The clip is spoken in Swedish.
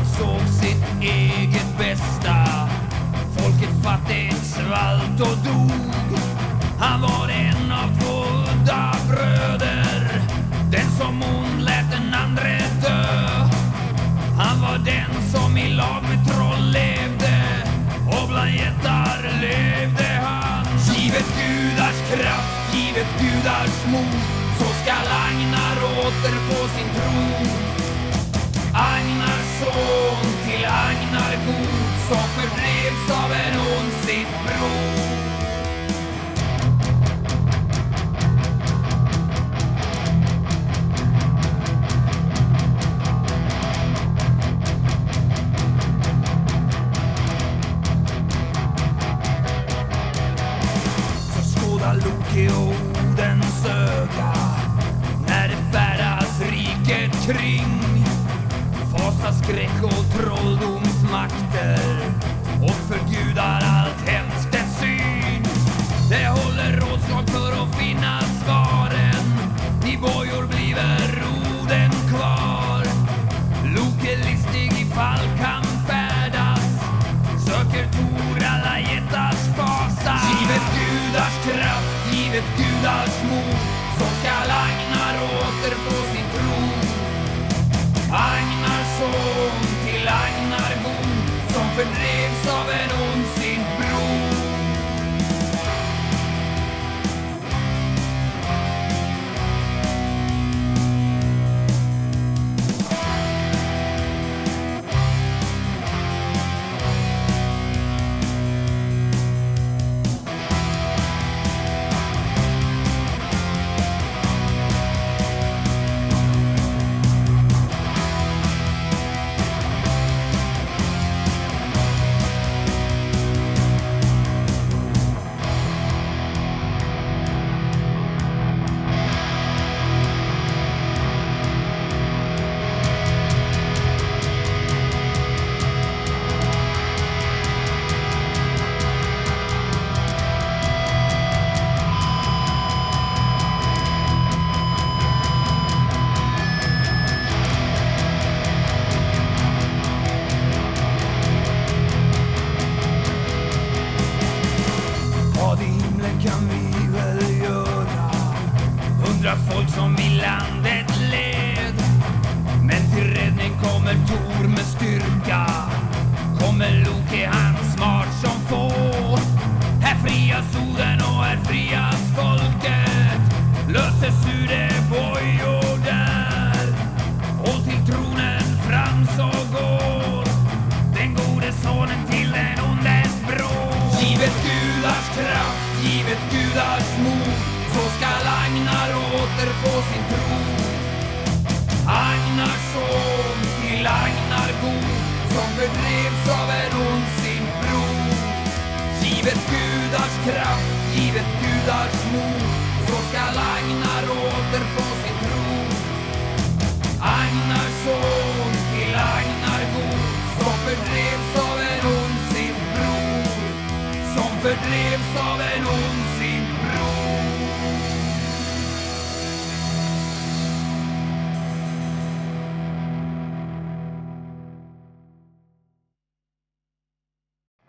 Han såg sitt eget bästa. Folket fattigt svalt och dog. Han var en av två udda bröder. Den som hon lät den andre dö. Han var den som i lag med troll levde och bland jättar levde han. Givet gudars kraft, givet gudars mod så skall Agnar åter få sin tro. Omkring. Fasa, skräck och trolldomsmakter och för allt hemskt en syn. Det håller rådslag för att finna svaren. I bojor bliver roden kvar. Loke listig ifall kan färdas söker Tor alla jättars fasa. Givet gudars kraft, givet gudars mod så ska lagna god Här frias och här frias folket. Löses ur det bojor där. Och till tronen fram så går den gode sonen till den ondes bror. Givet gudars kraft, givet gudars mod så skall Agnar återfå sin tro. Agnars son till Agnar god som fördrevs av en ond sin bror. Givet gudars kraft, givet gudars mod så skall Agnar återfå sin tro. Agnars son till Agnar god som fördrevs av en ondsint bror. Som fördrevs av en ondsint